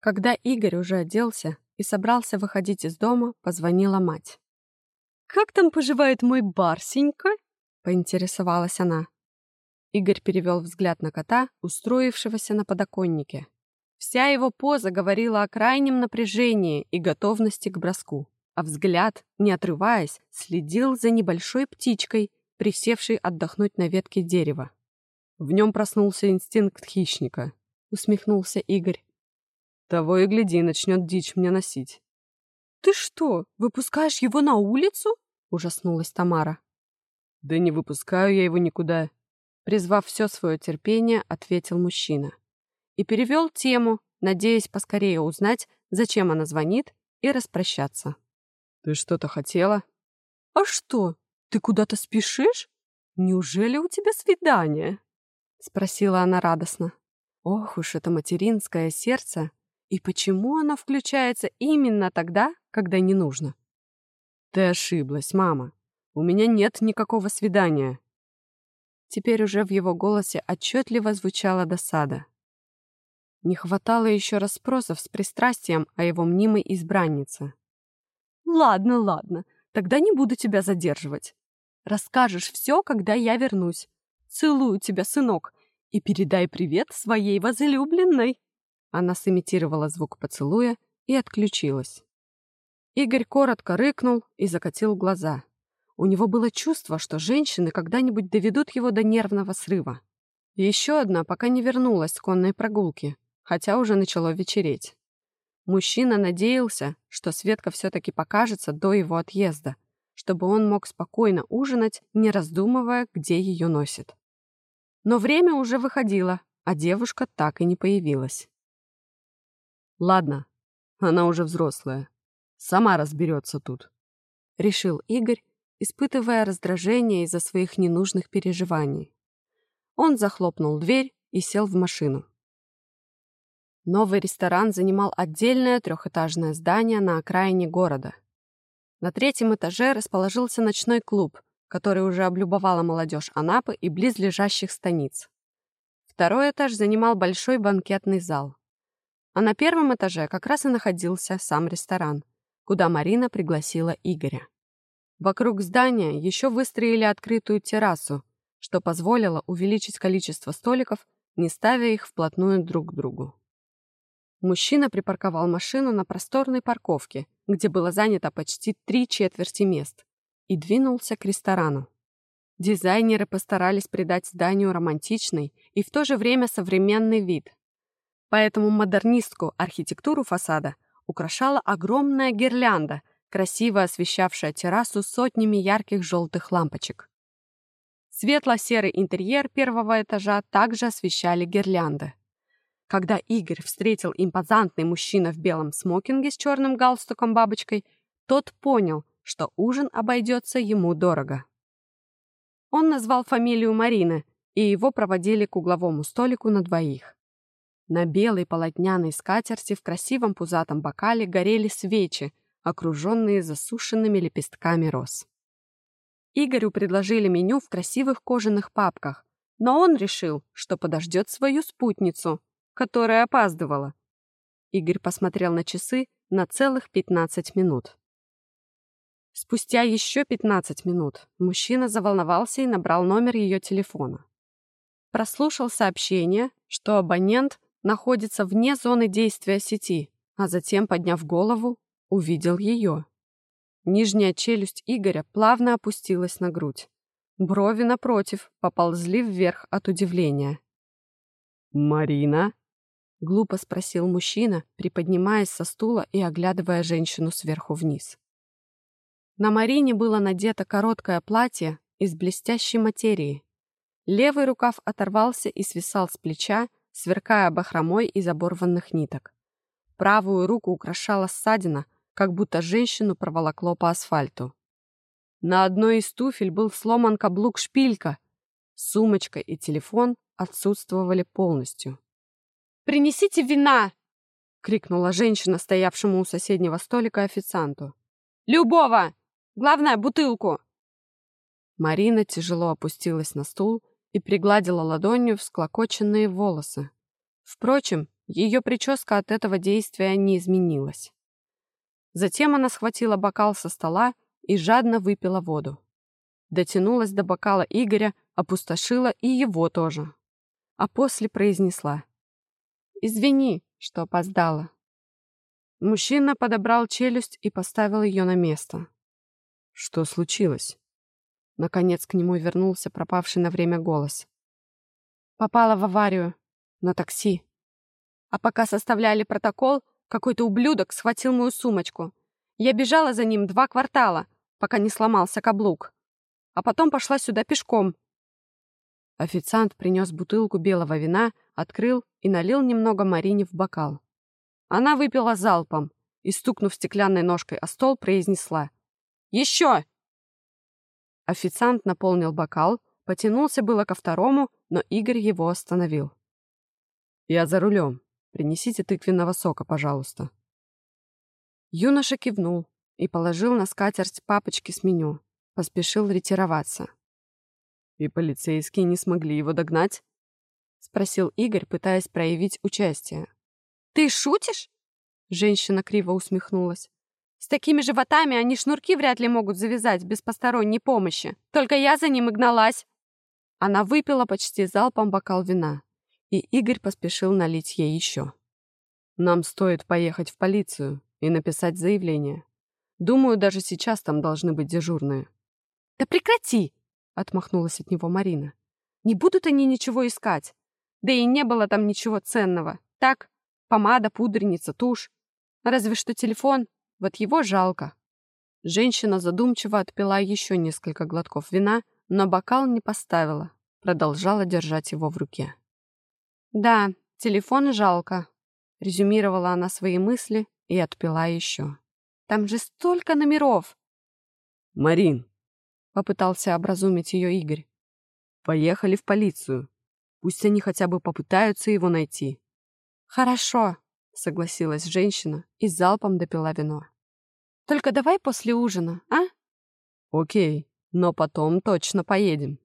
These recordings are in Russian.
Когда Игорь уже оделся и собрался выходить из дома, позвонила мать. «Как там поживает мой Барсенька?» — поинтересовалась она. Игорь перевел взгляд на кота, устроившегося на подоконнике. Вся его поза говорила о крайнем напряжении и готовности к броску, а взгляд, не отрываясь, следил за небольшой птичкой, присевшей отдохнуть на ветке дерева. В нем проснулся инстинкт хищника, усмехнулся Игорь. Того и гляди, начнет дичь мне носить. «Ты что, выпускаешь его на улицу?» — ужаснулась Тамара. «Да не выпускаю я его никуда», — призвав все свое терпение, ответил мужчина. И перевел тему, надеясь поскорее узнать, зачем она звонит, и распрощаться. «Ты что-то хотела?» «А что, ты куда-то спешишь? Неужели у тебя свидание?» — спросила она радостно. Ох уж это материнское сердце! И почему оно включается именно тогда, когда не нужно? Ты ошиблась, мама. У меня нет никакого свидания. Теперь уже в его голосе отчетливо звучала досада. Не хватало еще расспросов с пристрастием о его мнимой избраннице. «Ладно, ладно, тогда не буду тебя задерживать. Расскажешь все, когда я вернусь. Целую тебя, сынок, и передай привет своей возлюбленной!» Она сымитировала звук поцелуя и отключилась. Игорь коротко рыкнул и закатил глаза. У него было чувство, что женщины когда-нибудь доведут его до нервного срыва. Еще одна пока не вернулась с конной прогулки, хотя уже начало вечереть. Мужчина надеялся, что Светка все-таки покажется до его отъезда, чтобы он мог спокойно ужинать, не раздумывая, где ее носит. Но время уже выходило, а девушка так и не появилась. «Ладно, она уже взрослая. Сама разберется тут», — решил Игорь, испытывая раздражение из-за своих ненужных переживаний. Он захлопнул дверь и сел в машину. Новый ресторан занимал отдельное трехэтажное здание на окраине города. На третьем этаже расположился ночной клуб, который уже облюбовала молодежь Анапы и близлежащих станиц. Второй этаж занимал большой банкетный зал. А на первом этаже как раз и находился сам ресторан, куда Марина пригласила Игоря. Вокруг здания еще выстроили открытую террасу, что позволило увеличить количество столиков, не ставя их вплотную друг к другу. Мужчина припарковал машину на просторной парковке, где было занято почти три четверти мест, и двинулся к ресторану. Дизайнеры постарались придать зданию романтичный и в то же время современный вид. Поэтому модернистскую архитектуру фасада украшала огромная гирлянда, красиво освещавшая террасу сотнями ярких желтых лампочек. Светло-серый интерьер первого этажа также освещали гирлянды. Когда Игорь встретил импозантный мужчина в белом смокинге с черным галстуком-бабочкой, тот понял, что ужин обойдется ему дорого. Он назвал фамилию Марины, и его проводили к угловому столику на двоих. На белой полотняной скатерти в красивом пузатом бокале горели свечи, окруженные засушенными лепестками роз. Игорю предложили меню в красивых кожаных папках, но он решил, что подождет свою спутницу, которая опаздывала. Игорь посмотрел на часы на целых 15 минут. Спустя еще 15 минут мужчина заволновался и набрал номер ее телефона. Прослушал сообщение, что абонент находится вне зоны действия сети, а затем, подняв голову, увидел ее. Нижняя челюсть Игоря плавно опустилась на грудь. Брови, напротив, поползли вверх от удивления. «Марина?» — глупо спросил мужчина, приподнимаясь со стула и оглядывая женщину сверху вниз. На Марине было надето короткое платье из блестящей материи. Левый рукав оторвался и свисал с плеча, сверкая бахромой из оборванных ниток. Правую руку украшала ссадина, как будто женщину проволокло по асфальту. На одной из туфель был сломан каблук шпилька. Сумочка и телефон отсутствовали полностью. «Принесите вина!» — крикнула женщина, стоявшему у соседнего столика официанту. «Любого!» Главное, бутылку!» Марина тяжело опустилась на стул и пригладила ладонью всклокоченные волосы. Впрочем, Ее прическа от этого действия не изменилась. Затем она схватила бокал со стола и жадно выпила воду. Дотянулась до бокала Игоря, опустошила и его тоже. А после произнесла. «Извини, что опоздала». Мужчина подобрал челюсть и поставил ее на место. «Что случилось?» Наконец к нему вернулся пропавший на время голос. «Попала в аварию. На такси. А пока составляли протокол, какой-то ублюдок схватил мою сумочку. Я бежала за ним два квартала, пока не сломался каблук. А потом пошла сюда пешком». Официант принес бутылку белого вина, открыл и налил немного Марине в бокал. Она выпила залпом и, стукнув стеклянной ножкой о стол, произнесла «Еще!». Официант наполнил бокал, потянулся было ко второму, но Игорь его остановил. «Я за рулем. Принесите тыквенного сока, пожалуйста». Юноша кивнул и положил на скатерть папочки с меню. Поспешил ретироваться. «И полицейские не смогли его догнать?» — спросил Игорь, пытаясь проявить участие. «Ты шутишь?» Женщина криво усмехнулась. «С такими животами они шнурки вряд ли могут завязать без посторонней помощи. Только я за ним и гналась». Она выпила почти залпом бокал вина, и Игорь поспешил налить ей еще. «Нам стоит поехать в полицию и написать заявление. Думаю, даже сейчас там должны быть дежурные». «Да прекрати!» — отмахнулась от него Марина. «Не будут они ничего искать. Да и не было там ничего ценного. Так, Помада, пудреница, тушь. Разве что телефон. Вот его жалко. Женщина задумчиво отпила еще несколько глотков вина, но бокал не поставила. Продолжала держать его в руке. «Да, телефон жалко», — резюмировала она свои мысли и отпила еще. «Там же столько номеров!» «Марин!» — попытался образумить ее Игорь. «Поехали в полицию. Пусть они хотя бы попытаются его найти. «Хорошо», — согласилась женщина и залпом допила вино. «Только давай после ужина, а?» «Окей, но потом точно поедем».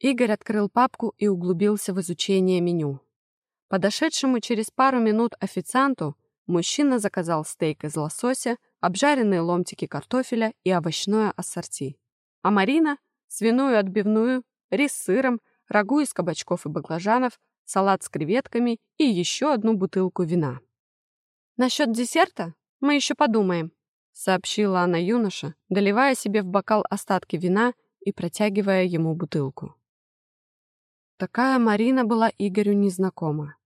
Игорь открыл папку и углубился в изучение меню. Подошедшему через пару минут официанту мужчина заказал стейк из лосося, обжаренные ломтики картофеля и овощное ассорти. А Марина — свиную отбивную, рис с сыром, рагу из кабачков и баклажанов, салат с креветками и еще одну бутылку вина. «Насчет десерта мы еще подумаем», — сообщила она юноше, доливая себе в бокал остатки вина и протягивая ему бутылку. Такая Марина была Игорю незнакома.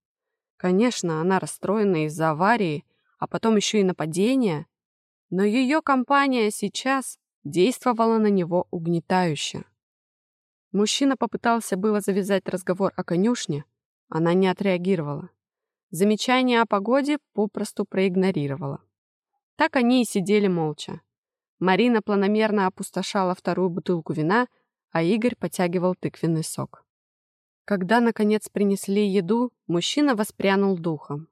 Конечно, она расстроена из-за аварии, а потом еще и нападения, но ее компания сейчас действовала на него угнетающе. Мужчина попытался было завязать разговор о конюшне, она не отреагировала. Замечание о погоде попросту проигнорировала. Так они и сидели молча. Марина планомерно опустошала вторую бутылку вина, а Игорь потягивал тыквенный сок. Когда, наконец, принесли еду, мужчина воспрянул духом.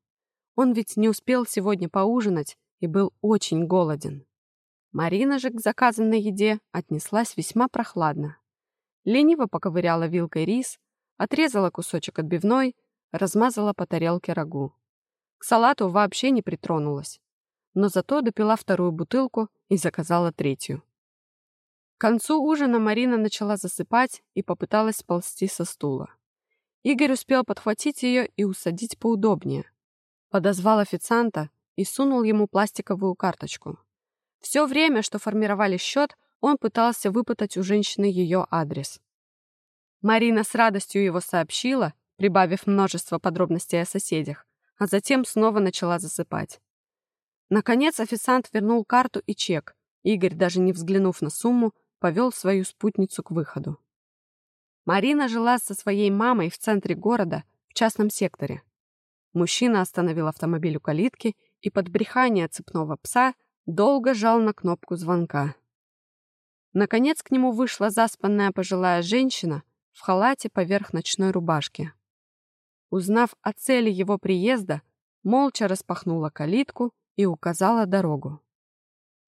Он ведь не успел сегодня поужинать и был очень голоден. Марина же к заказанной еде отнеслась весьма прохладно. Лениво поковыряла вилкой рис, Отрезала кусочек отбивной, размазала по тарелке рагу. К салату вообще не притронулась. Но зато допила вторую бутылку и заказала третью. К концу ужина Марина начала засыпать и попыталась сползти со стула. Игорь успел подхватить ее и усадить поудобнее. Подозвал официанта и сунул ему пластиковую карточку. Все время, что формировали счет, он пытался выпытать у женщины ее адрес. Марина с радостью его сообщила, прибавив множество подробностей о соседях, а затем снова начала засыпать. Наконец официант вернул карту и чек. Игорь, даже не взглянув на сумму, повел свою спутницу к выходу. Марина жила со своей мамой в центре города, в частном секторе. Мужчина остановил автомобиль у калитки и под брехание цепного пса долго жал на кнопку звонка. Наконец к нему вышла заспанная пожилая женщина в халате поверх ночной рубашки. Узнав о цели его приезда, молча распахнула калитку и указала дорогу.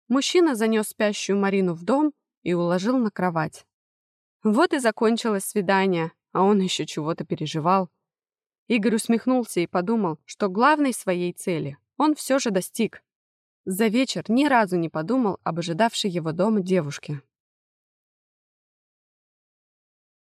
Мужчина занес спящую Марину в дом и уложил на кровать. Вот и закончилось свидание, а он еще чего-то переживал. Игорь усмехнулся и подумал, что главной своей цели он все же достиг. За вечер ни разу не подумал об ожидавшей его дома девушке.